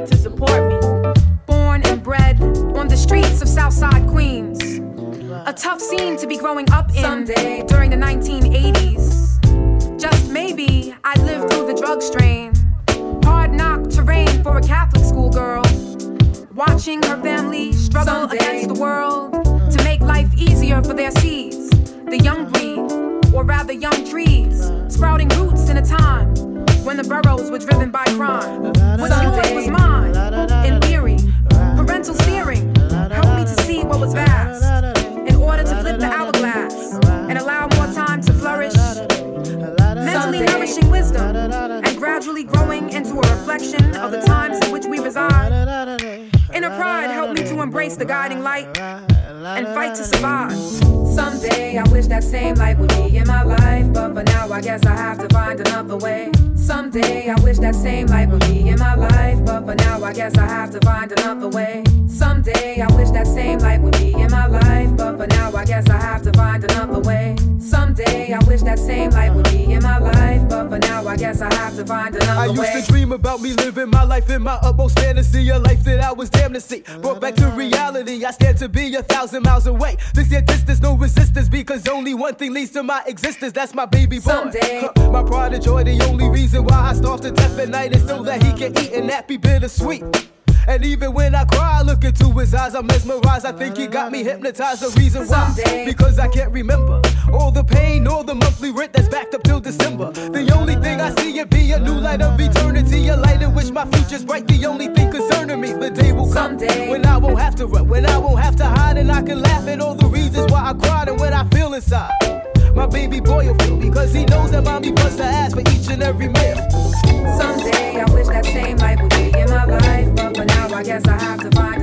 to support me. Born and bred on the streets of Southside Queens. A tough scene to be growing up in. Someday. Stand to be a thousand miles away. This here distance, no resistance, because only one thing leads to my existence. That's my baby boy. Someday. my pride and joy, the only reason why I starve to death at night is so that he can eat and that be bittersweet. And even when I cry, I look into his eyes, I'm mesmerized. I think he got me hypnotized. The reason why, Someday. because I can't remember all the pain, all the monthly rent that's backed up till December. The only thing I see it be a new light of eternity, a light in which my future's bright. The only thing concerning me, the day will come Someday. when I won't have to run, when I won't have to hide, and I can laugh at all the reasons why I cried and what I feel inside. My baby boy will feel because he knows that mommy busts her ass for each and every meal. Someday I wish that same light would be in my life, but for now I guess I have to find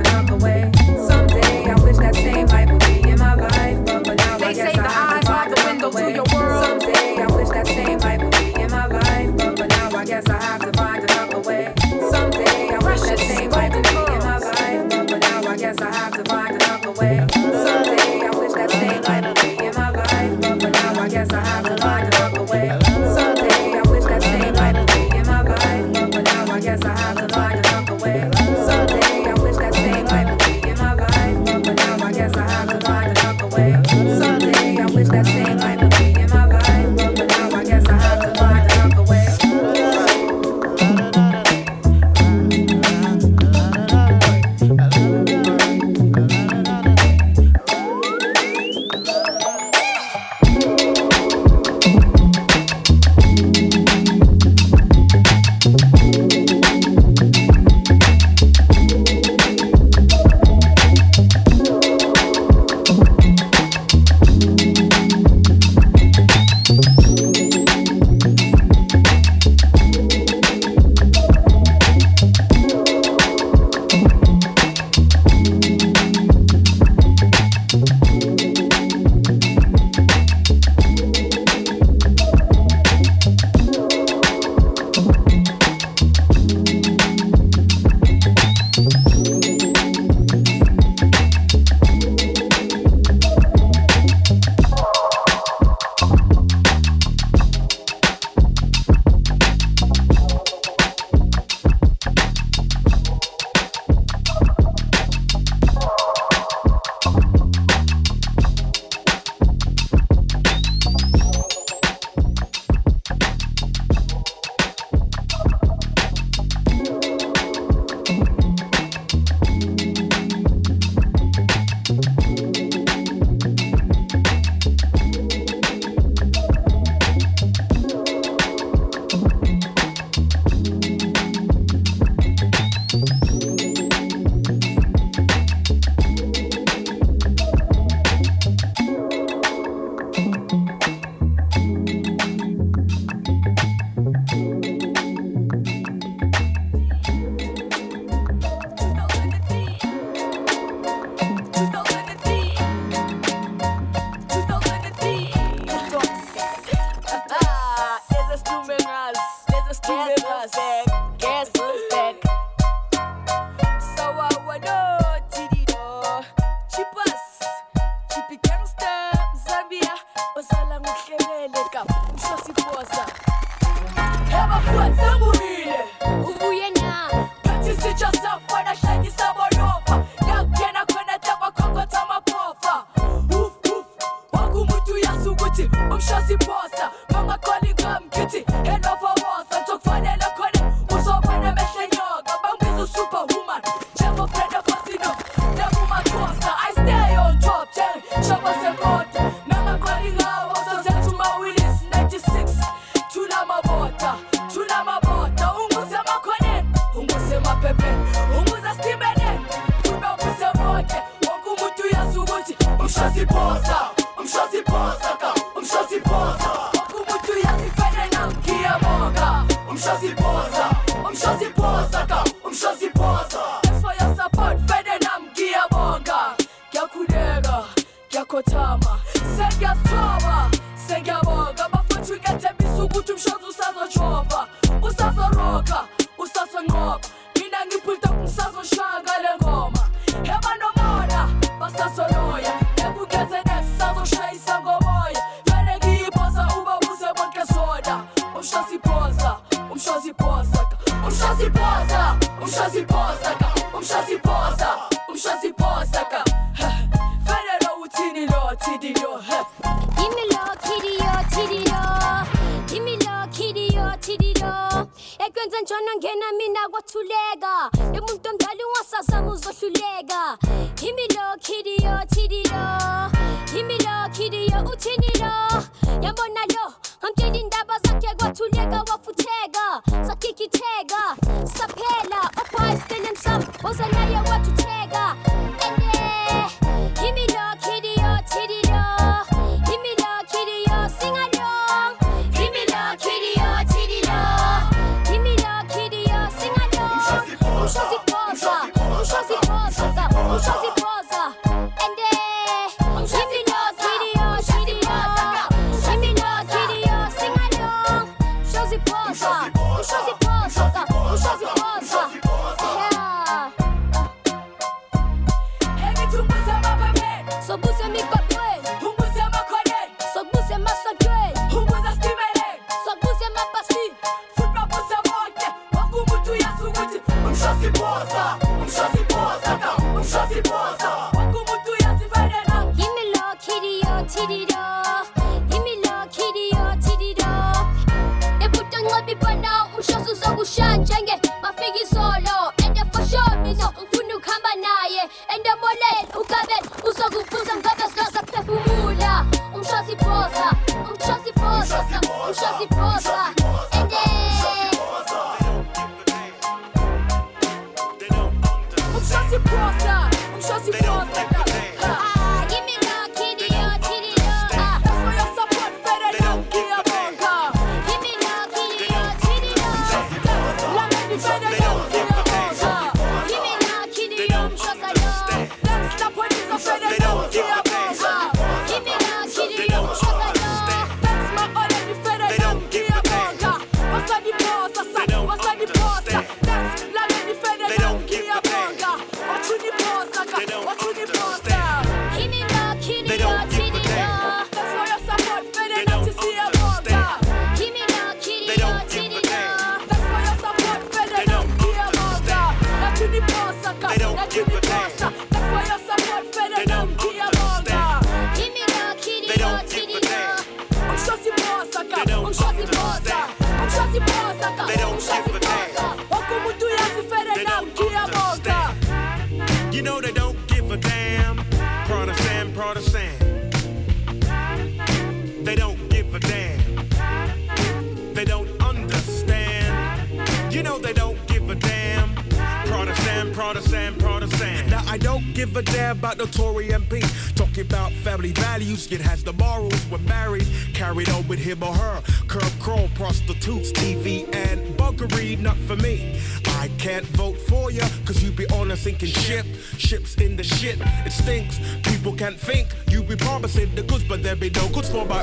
him or her. Curb crawl prostitutes, TV, and buggery, not for me. I can't vote for ya, cause you be on a sinking ship. Ships in the shit, it stinks. People can't think. You be promising the goods, but there be no goods for my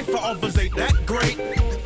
Life for others ain't that great.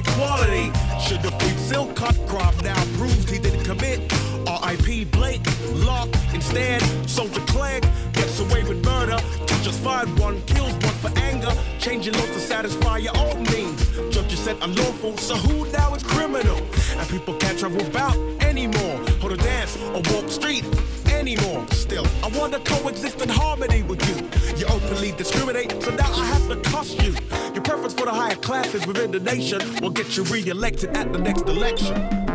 equality. Should the free Silcott crop now proved he didn't commit? R.I.P. Blake, Locke, instead, Soldier Clegg gets away with murder. Teachers find one, kills one for anger, changing laws to satisfy your own means. Judges said unlawful, so who now is criminal? And people can't travel about anymore, or dance or walk street anymore. Still, I wanna coexist in harmony with you. You openly discriminate nation will get you re-elected at the next election.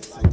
everything.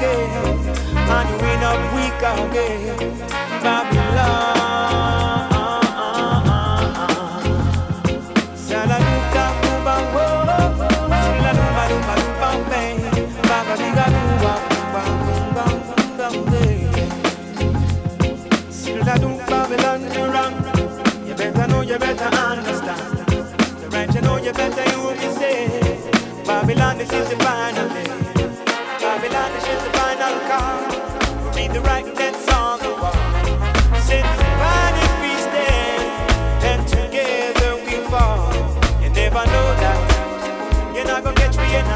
Again. And you win up weak again. Babylon. Babylon you wrong You better know you better understand. The right you know you better you will be saved Babylon this is the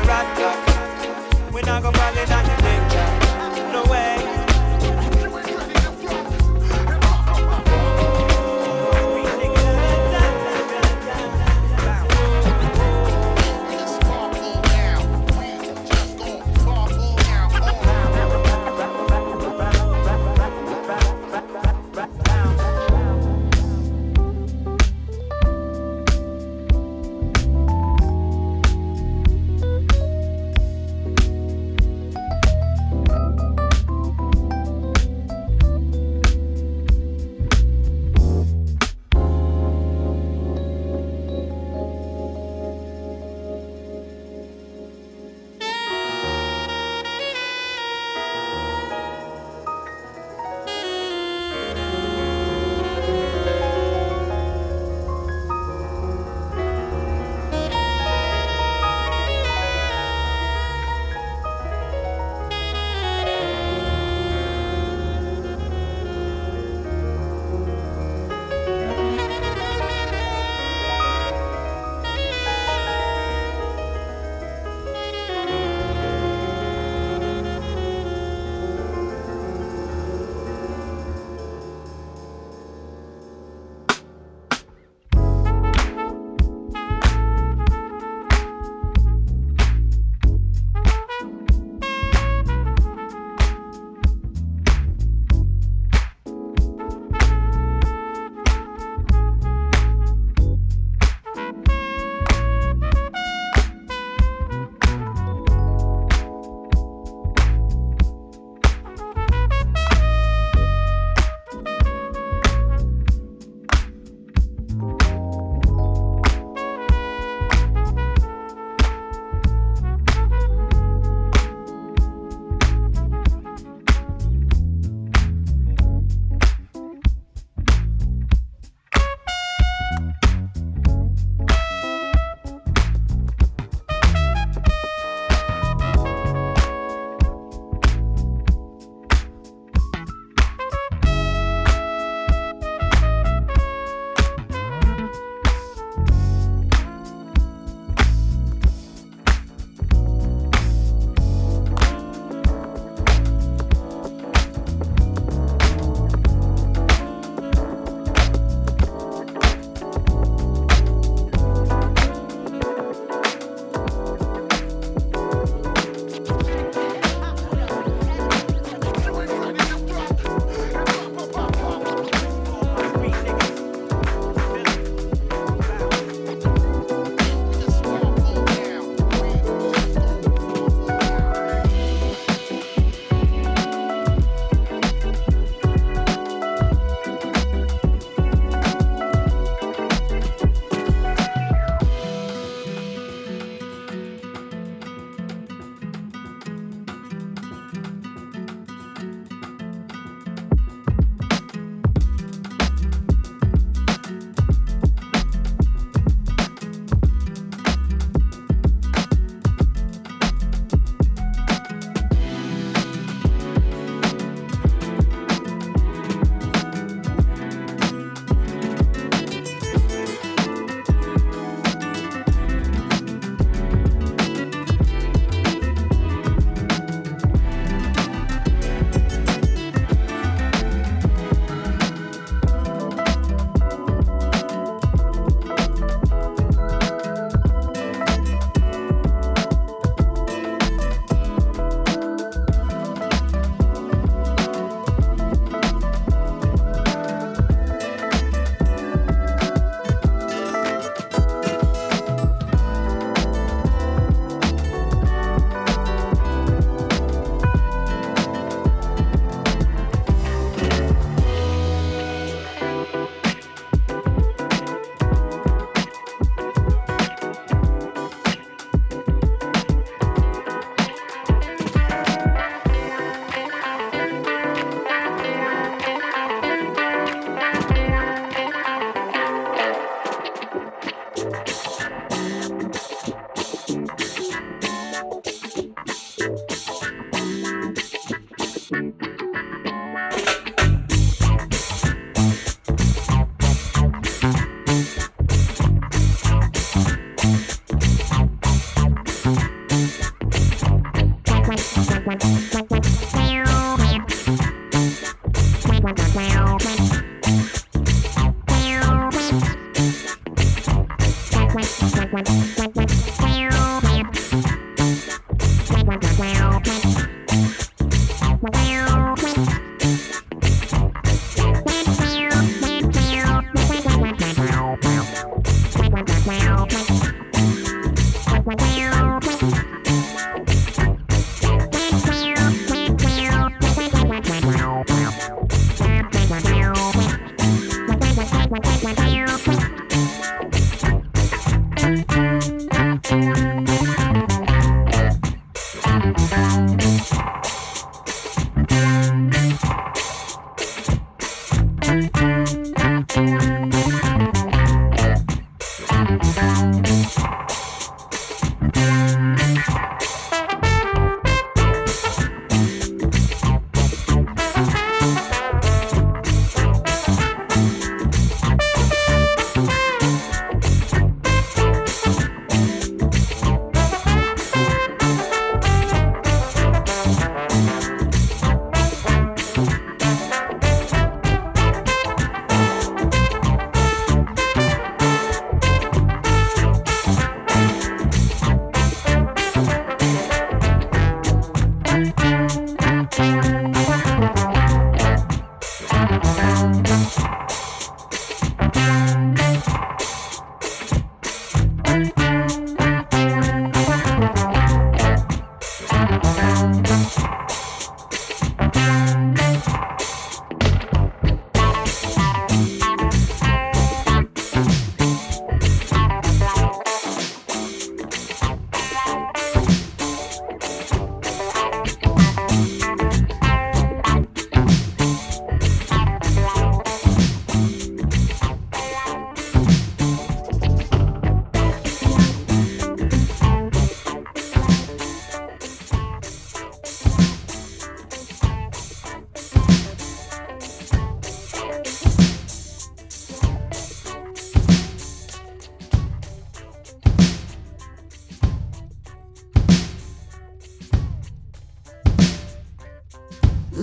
rat trap We're not gonna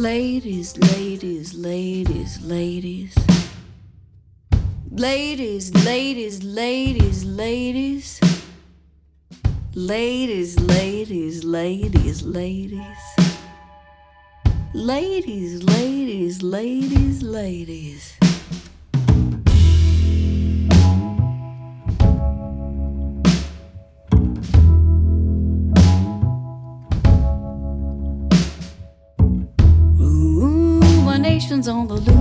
Ladies, ladies, ladies, ladies. Ladies, ladies, ladies, ladies. Ladies, ladies, ladies, ladies. Ladies, ladies, ladies, ladies. hands on the loop.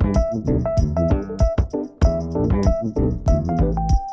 Thank you.